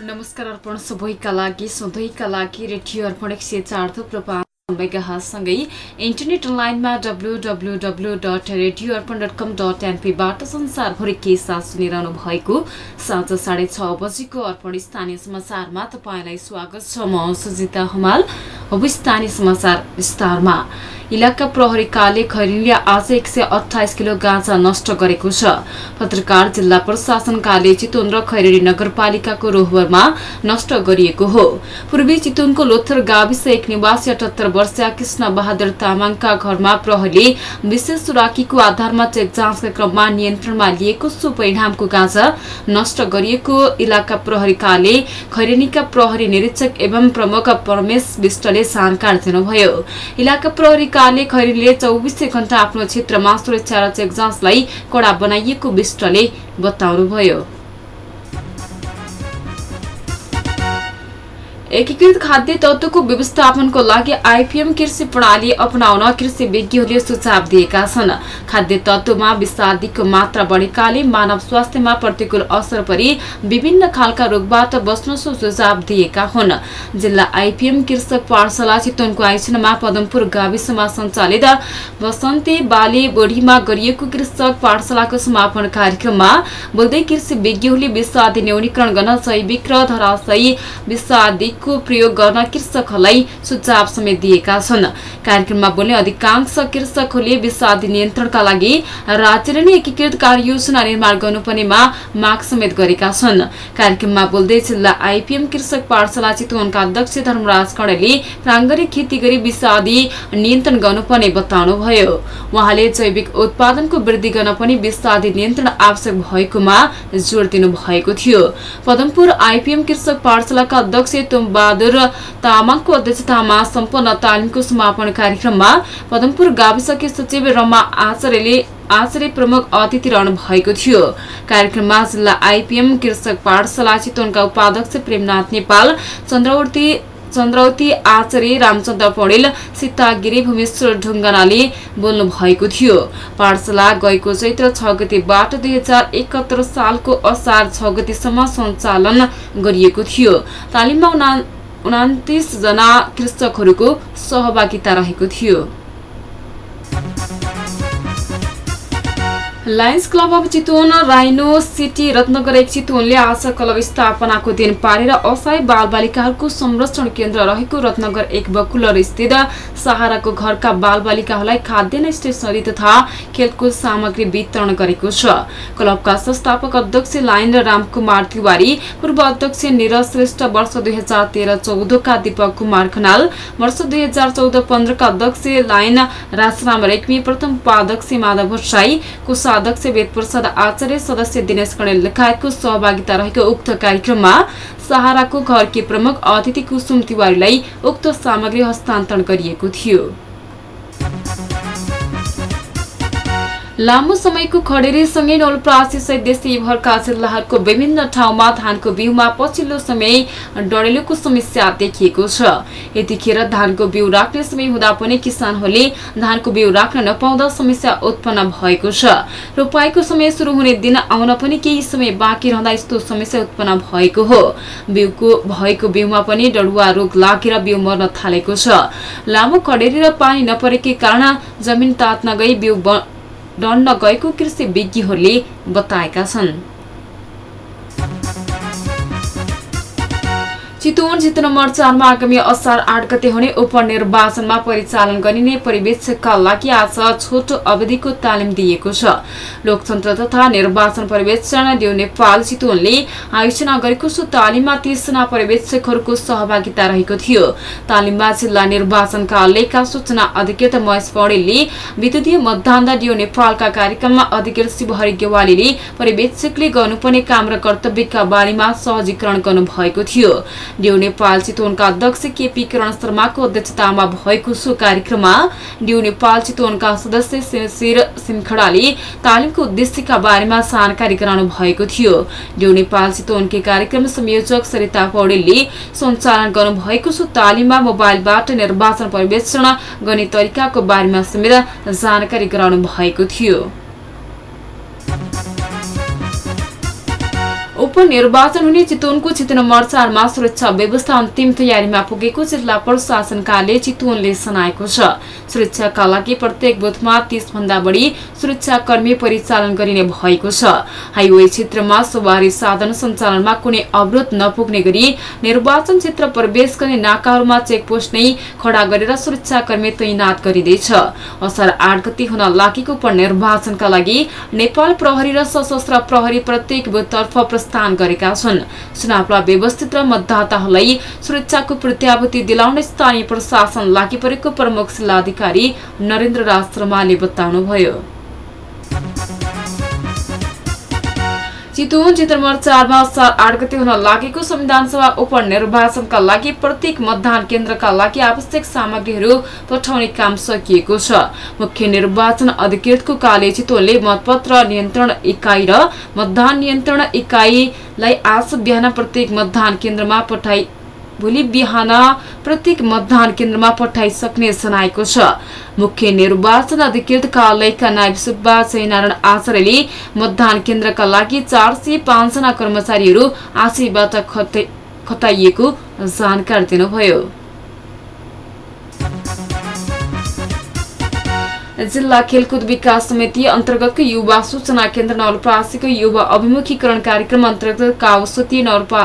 नमस्कार अर्पण सबैका लागि सधैँका लागि रेडियो अर्पण एक सय चार थुप्रो मेगासँगै इन्टरनेट अनलाइनमा W W W dot radio Arpan dot com dot एनपीबाट संसारभरि के साथ सुनिरहनु भएको साँझ साढे छ बजीको अर्पण स्थानीय समाचारमा तपाईँलाई स्वागत छ। म सुजिता हमाल। अब स्थानीय समाचार विस्तारमा। इलाका प्रहरीकाले खैरिनीले आज एक सय अठाइस किलो गाँजा नष्ट गरेको छ। पत्रकार जिल्ला प्रशासन कार्य चितवन र खैरेनी नगरपालिकाको रोहबरमा नष्ट गरिएको हो। पूर्वी चितवनको लोथर गाविस एक निवासी अठहत्तर वर्षीय कृष्ण बहादुर तामाङका घरमा प्रहरीले विशेष सुराकीको आधारमा चेक जाँचका क्रममा नियन्त्रणमा लिएको सो परिणामको गाँजा नष्ट गरिएको इलाका प्रहरीकाले खैरेनीका प्रहरी निरीक्षक एवं प्रमुख परमेश विष्टले जानकारी दिनुभयो। इलाका प्रहरी सरकारले खैरीले चौबिसै घण्टा आफ्नो क्षेत्रमा सुरक्षा र चेक जाँचलाई कडा बनाइएको विष्टले बताउनुभयो। एकीकृत खाद्य तत्वको व्यवस्थापनको लागि आइपिएम कृषि प्रणाली अपनाउन कृषि विज्ञहरूले सुझाव दिएका छन्। खाद्य तत्वमा विषादीको मात्रा बढेकाले मानव स्वास्थ्यमा प्रतिकूल असर परि विभिन्न खालका रोगबाट बस्न सुझाव दिएका हुन्। जिल्ला आइपिएम कृषक पाठशाला चितवनको आयोजनामा पदमपुर गाविसमा सञ्चालित बसन्ती बाली बोढीमा गरिएको कृषक पाठशालाको समापन कार्यक्रममा बोल्दै कृषि विज्ञहरूले विषादी न्यूनीकरण गर्न जैविक र धराशयी विषादी को प्रयोग गर्न कृषकहरूलाई सुझाव समेत दिएका छन्। कार्यक्रममा बोल्ने अधिकांश कृषकहरूले विषादी नियन्त्रणका लागि राज्यले नै एकीकृत कार्ययोजना निर्माण गर्नुपर्नेमा माग समेत गरेका छन्। कार्यक्रममा बोल्दै जिल्ला आइपिएम कृषक पाठशाला चितवनका अध्यक्ष धर्मराज कणेले प्राङ्गरिक खेती गरी विषादी नियन्त्रण गर्नुपर्ने बताउनुभयो। उहाँले जैविक उत्पादनको वृद्धि गर्न पनि विषादी नियन्त्रण आवश्यक भएकोमा जोड़ दिनु भएको थियो। पदमपुर आइपिएम कृषक पाठशालाका अध्यक्ष बहादुर तामाङको अध्यक्षतामा सम्पन्न तालिमको समापन कार्यक्रममा पदमपुर गाविसकी सचिव रमा आचार्यले आचार्य प्रमुख अतिथि रहनु भएको थियो। कार्यक्रममा जिल्ला आइपिएम कृषक पाठशाला चितवनका उपाध्यक्ष प्रेमनाथ नेपाल चन्द्रवर्ती चन्द्रवती आचार्य रामचन्द्र पौडेल सीता गिरी भूमेश्वर ढुङ्गानाले बोल्नु भएको थियो। पाठशाला गएको चैत्र छ गतिबाट दुई हजार एकहत्तर सालको असार छ गतिसम्म सञ्चालन गरिएको थियो। तालिममा उनातिस जना कृषकहरूको सहभागिता रहेको थियो। Lions Club of Chitwan Rhino City Ratnanagar एक चितवनले आज क्लब स्थापनाको दिन पारेर असहाय बालबालिकाहरूको संरक्षण केन्द्र रहेको रत्नगर एक बकुलर स्थित सहाराको घरका बालबालिकाहरूलाई खाद्यान्न स्टेसनरी तथा खेलकुद सामग्री वितरण गरेको छ। क्लबका संस्थापक अध्यक्ष लाइन रामकुमार तिवारी पूर्व अध्यक्ष निरज श्रेष्ठ वर्ष दुई हजार तेह्र चौधका दीपक कुमार खनाल वर्ष दुई हजार चौध पन्ध्रका अध्यक्ष लाइन राजराम रेग्मी प्रथम उपाध्यक्ष माधव भट्टराई कोषा अध्यक्ष वेदप्रसाद आचार्य सदस्य दिनेश कणेल लगायतको सहभागिता रहेको उक्त कार्यक्रममा सहाराको घरकी प्रमुख अतिथि कुसुम तिवारीलाई उक्त सामग्री हस्तान्तरण गरिएको थियो। लामो समयको खडेरीसँगै नवलप्रासीसहित देशैभरका जिल्लाहरूको विभिन्न ठाउँमा धानको बिउमा पछिल्लो समय डढेलोको समस्या देखिएको छ। यतिखेर धानको बिउ राख्ने समय हुँदा पनि किसानहरूले धानको बिउ राख्न नपाउँदा समस्या उत्पन्न भएको छ। रोपाईको समय सुरु हुने दिन आउन पनि केही समय बाँकी रहँदा यस्तो समस्या उत्पन्न भएको हो। बिउको भएको बिउमा पनि डडुवा रोग लागेर बिउ मर्न थालेको छ। लामो खडेरी र पानी नपरेकै कारण जमिन तात्न गई बिउ डन्न गएको कृषि विज्ञहरूले बताएका छन्। चितवन क्षेत्र नम्बर चारमा आगामी असार आठ गते हुने उपनिर्वाचनमा परिचालन गरिने परिवेक्षकका लागि आज छोटो अवधिको तालिम दिएको छ। लोकतन्त्र तथा निर्वाचन पर्यवेक्षण देव नेपाल चितवनले आयोजना गरेको सो तालिममा तीसजना पर्यवेक्षकहरूको सहभागिता रहेको थियो। तालिममा जिल्ला निर्वाचन कार्यालयका सूचना अधिकृत महेश पौडेलले विद्युतीय मतदान डियो नेपालका कार्यक्रममा अधिकृत शिवहरि गेवालीले पर्यवेक्षकले गर्नुपर्ने काम र कर्तव्यका बारेमा सहजीकरण गर्नुभएको थियो। डिउ नेपाल चितवनका अध्यक्ष केपी किरण शर्माको अध्यक्षतामा भएको सो कार्यक्रममा डिउ नेपाल चितवनका सदस्य शिर सिमखडाले तालिमको उद्देश्यका बारेमा जानकारी गराउनु भएको थियो। डिउ नेपाल चितवनकै कार्यक्रम संयोजक सरिता पौडेलले सञ्चालन गर्नुभएको सो तालिममा मोबाइलबाट निर्वाचन पर्यवेक्षण गर्ने तरिकाको बारेमा समेत जानकारी गराउनु भएको थियो। उपनिर्वाचन हुने चितवनको चितवन नम्बर चारमा सुरक्षा व्यवस्था अन्तिम तयारीमा पुगेको जिल्ला प्रशासन कार्यालय चितवनले सुनाएको छ। सुरक्षाका लागि प्रत्येक बुथमा तीस भन्दा बढी सुरक्षाकर्मी परिचालन गरिने भएको छ। हाइवे क्षेत्रमा सवारी साधन सञ्चालनमा कुनै अवरोध नपुग्ने गरी निर्वाचन क्षेत्र प्रवेश गर्ने नाकाहरूमा चेकपोस्ट नै खडा गरेर सुरक्षाकर्मी तैनात गरिँदैछ। असार आठ गति हुन लागेको उपनिर्वाचनका लागि नेपाल प्रहरी र सशस्त्र प्रहरी प्रत्येक बुथतर्फ प्रस्थान गरेका छन्। चुनावलाई व्यवस्थित र मतदाताहरूलाई सुरक्षाको प्रत्याभूति दिलाउने स्थानीय प्रशासन लागि परेको प्रमुख जिल्लाधिकारी नरेन्द्र राज शर्माले बताउनुभयो। चितवन नम्बर चारमा असार आठ गते हुन लागेको संविधानसभा उपनिर्वाचनका लागि प्रत्येक मतदान केन्द्रका लागि आवश्यक सामग्रीहरू पठाउने काम सकिएको छ। मुख्य निर्वाचन अधिकृतको काले चितवनले मतपत्र नियन्त्रण इकाइ र मतदान नियन्त्रण इकाइलाई आज बिहान प्रत्येक मतदान केन्द्रमा पठाइ भोलि बिहान प्रत्येक मतदान केन्द्रमा पठाइसक्ने जनाएको छ। मुख्य निर्वाचन अधिकृत कार्यालयका नायब सुब्बा जयनारायण आचार्यले मतदान केन्द्रका लागि चार सय पाँचजना कर्मचारीहरू आजैबाट खटाइएको जानकारी दिनुभयो। जिल्ला खेलकुद विकास समिति अन्तर्गतको युवा सूचना केन्द्र नवलप्रासीको युवा अभिमुखीकरण कार्यक्रम अन्तर्गत कावसती नवलपा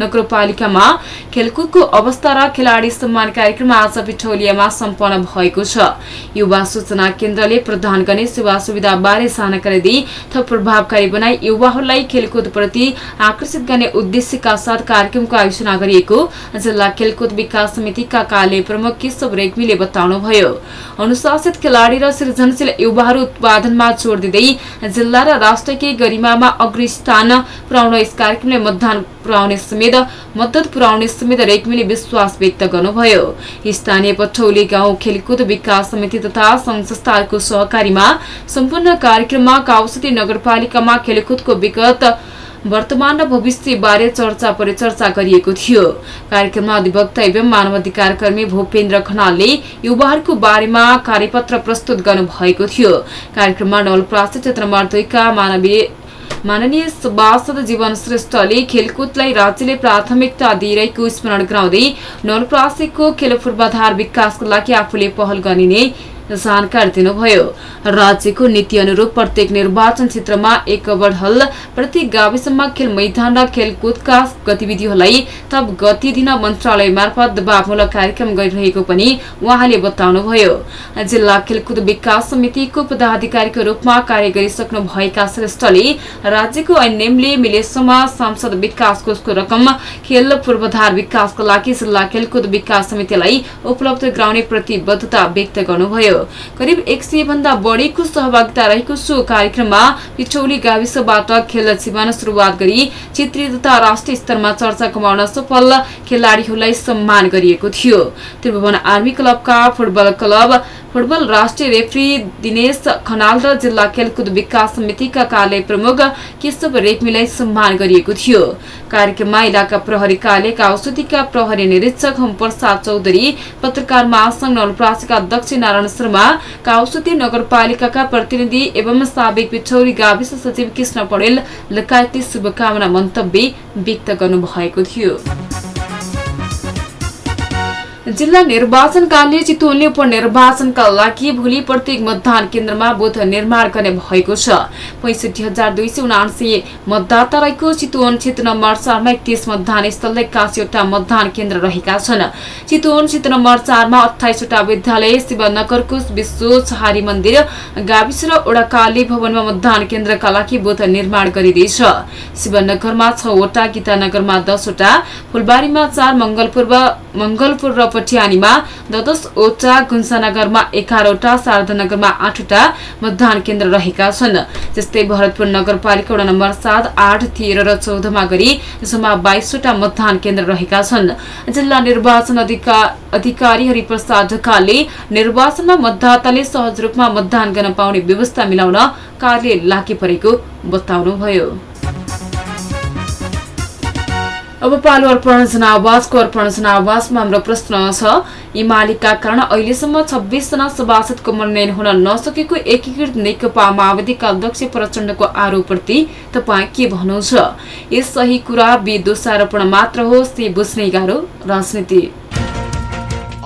नगरपालिकामा खेलकुदको अवस्था र खेलाडी सम्मान कार्यक्रम आज पिठौलियामा सम्पन्न भएको छ। युवा सूचना केन्द्रले प्रदान गर्ने सेवा सुविधा बारे जानकारी दिई थप प्रभावकारी बनाई युवाहरूलाई खेलकुद प्रति आकर्षित गर्ने उद्देश्यका साथ कार्यक्रमको आयोजना गरिएको जिल्ला खेलकुद विकास समितिका कार्य प्रमुख केशव रेग्मीले बताउनुभयो। अनुशासित खेलाडी र सृजनशील युवाहरू उत्पादनमा जोड दिँदै जिल्ला र राष्ट्रकै गरिमामा अग्र स्थान पुर्याउन यस कार्यक्रमले मतदान पुर्याउने समेत मद्दत पुर्याउने समेत रेग्मीले विश्वास व्यक्त गर्नुभयो। स्थानीय पठौली गाउँ खेलकुद विकास समिति तथा संघ संस्थाहरूको सहकारीमा सम्पूर्ण कार्यक्रममा काउसती नगरपालिकामा खेलकुदको विगत वर्तमान र भविष्य बारे चर्चा परिचर्चा गरिएको थियो। कार्यक्रममा अधिवक्ता एवं मानवाधिकार कर्मी भूपेन्द्र खनालले युवाहरूको बारेमा कार्यपत्र प्रस्तुत गर्नुभएको थियो। कार्यक्रममा नवलप्रासी क्षेत्र नम्बर दुईका मानवीय माननीय सभासद जीवन श्रेष्ठले खेलकुदलाई राज्यले प्राथमिकता दिइरहेको स्मरण गराउँदै नवलप्रासीको खेल पूर्वाधार विकासको लागि आफूले पहल गरिने जानकारी दिनुभयो। राज्यको नीति अनुरूप प्रत्येक निर्वाचन क्षेत्रमा एक ओभर हल गाविसमा खेल मैदान र खेलकुदका गतिविधिहरूलाई थप गति दिन मन्त्रालय मार्फत दबावमूलक कार्यक्रम गरिरहेको पनि उहाँले बताउनुभयो। जिल्ला खेलकुद विकास समितिको पदाधिकारीको रूपमा कार्य गरिसक्नु भएका श्रेष्ठले राज्यको ऐनले मिलेसम्म सांसद विकास कोषको रकम खेल पूर्वाधार विकासको लागि जिल्ला खेलकुद विकास समितिलाई उपलब्ध गराउने प्रतिबद्धता व्यक्त गर्नुभयो। करिब एक सय भन्दा बढीको सहभागिता रहेको सो कार्यक्रममा पिठौली गाविसबाट खेल जीवन शुरूआत गरी क्षेत्रीय तथा राष्ट्रिय स्तरमा चर्चा कमाउन सफल खेलाडीहरूलाई सम्मान गरिएको थियो। त्रिभुवन आर्मी क्लबका फुटबल क्लब फुटबल राष्ट्रिय रेफ्री दिनेश खनाल र जिल्ला खेलकुद विकास समितिका कार्य प्रमुख केशव रेग्मीलाई सम्मान गरिएको थियो। कार्यक्रममा इलाका प्रहरी कार्यालयका औषधिका प्रहरी निरीक्षक होम प्रसाद चौधरी पत्रकार महासंघ नवलप्रासीका अध्यक्ष नारायण शर्मा काउसती नगरपालिकाका प्रतिनिधि एवं साबिक पिछौरी गाविस सचिव कृष्ण पौडेल लगायतले शुभकामना मन्तव्य व्यक्त गर्नुभएको थियो। जिल्ला निर्वाचन कार्यालय चितवनले उपनिर्वाचनका लागि भोलि प्रत्येक मतदान केन्द्रमा बुथ निर्माण गर्ने भएको छ। पैसठी हजार दुई सय उनासी मतदाता रहेको चितवन क्षेत्र नम्बर चारमा एकतिस मतदान स्थल एक्कासीवटा मतदान केन्द्र रहेका छन्। चितवन क्षेत्र नम्बर चारमा अठाइसवटा विद्यालय शिवनगरको विश्व छहारी मन्दिर गाविस र ओडाकाली भवनमा मतदान केन्द्रका लागि बुथ निर्माण गरिँदैछ। शिवनगरमा छवटा गीतानगरमा दसवटा फुलबारीमा चार मंगलपुर र पटियानीमा दसवटा गुन्सानगरमा एघारवटा शारदानगरमा आठवटा मतदान केन्द्र रहेका छन्। जस्तै भरतपुर नगरपालिका वडा नम्बर सात आठ तेह्र र चौधमा गरी जम्मा बाइसवटा मतदान केन्द्र रहेका छन्। जिल्ला निर्वाचन अधिकारी हरिप्रसाद ढकालले निर्वाचनमा मतदाताले सहज रूपमा मतदान गर्न पाउने व्यवस्था मिलाउन कार्य लागि परेको बताउनुभयो। अब पालो अर्पण जनावासको अर्पण जनावासमा हाम्रो प्रश्न छ इमालिका कारण अहिलेसम्म छब्बिसजना सभासदको मनोनयन हुन नसकेको एकीकृत नेकपा माओवादीका अध्यक्ष प्रचण्डको आरोपप्रति तपाईँ के भन्नुहुन्छ? यस सही कुरा बी दोषारोपण मात्र हो सी बुझ्ने गाह्रो राजनीति।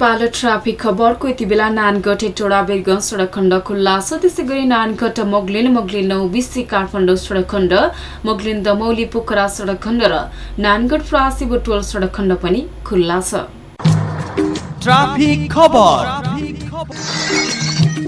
पालो ट्राफिक खबरको यति बेला नानगढ टोडा बेरगंज सडक खण्ड खुल्ला छ। त्यसै गरी नानगढ मोगलिन मोगलिन नौ बिसी काठमाडौँ सडक खण्ड मोगलिन दमौली पोखरा सडक खण्ड र नानगढ फ्रासी बुटोल सडक खण्ड पनि खुल्ला छ।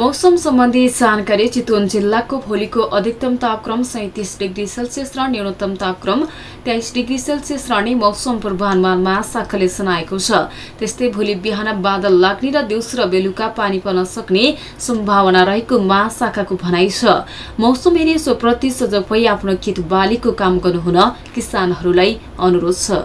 मौसम सम्बन्धी जानकारी चितवन जिल्लाको भोलिको अधिकतम तापक्रम सैतिस डिग्री सेल्सियस र न्यूनतम तापक्रम तेइस डिग्री सेल्सियस रहने मौसम पूर्वानुमान महाशाखाले सुनाएको छ। त्यस्तै भोलि बिहान बादल लाग्ने र दिउँसो र बेलुका पानी पर्न सक्ने सम्भावना रहेको महाशाखाको भनाइ छ। मौसम हेरी सोप्रति सजग भई आफ्नो खेत बालीको काम गर्नुहुन किसानहरूलाई अनुरोध छ।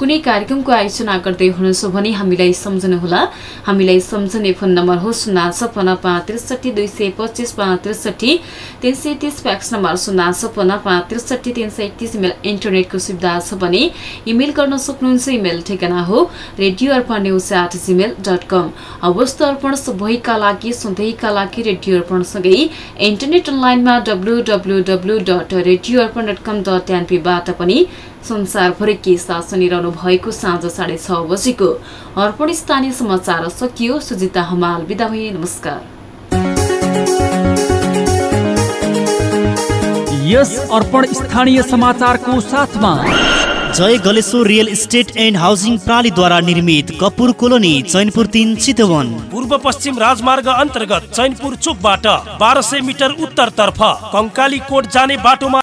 कुनै कार्यक्रमको आयोजना गर्दै हुनुहुन्छ भने हामीलाई सम्झनुहोला हामीलाई सम्झने फोन नम्बर हो शून्य छपन्न पाँच त्रिसठी दुई सय पच्चिस पाँच त्रिसठी तिन सय तिस फ्याक्स नम्बर शून्य छपन्न पाँच त्रिसठी तिन सय तिस इमेल इन्टरनेटको सुविधा छ भने इमेल गर्न सक्नुहुन्छ। इमेल ठेगाना हो। Radio Arpan news at Gmail dot com अवस्था अर्पण सबैका लागि सधैँका लागि रेडियो अर्पणसँगै इन्टरनेट अनलाइनमा W W W dot radio Arpan dot com dot एनपीबाट पनि संसारभरि के साथ सुनिरहनु भएको साँझ साढे छ बजेको अर्पण स्थानीय समाचार सकियो। सुजिता हमाल बिदा भए नमस्कार। यस अर्पण स्थानीय समाचारको साथमा Jai Galeshwar real estate and housing प्रणालीद्वारा निर्मित कपुर कोलोनी चैनपुर तिन चितवन। पूर्व पश्चिम राजमार्ग अन्तर्गत चैनपुर चोकबाट बाह्र सय मिटर उत्तरतर्फ कङ्काली कोट जाने बाटोमा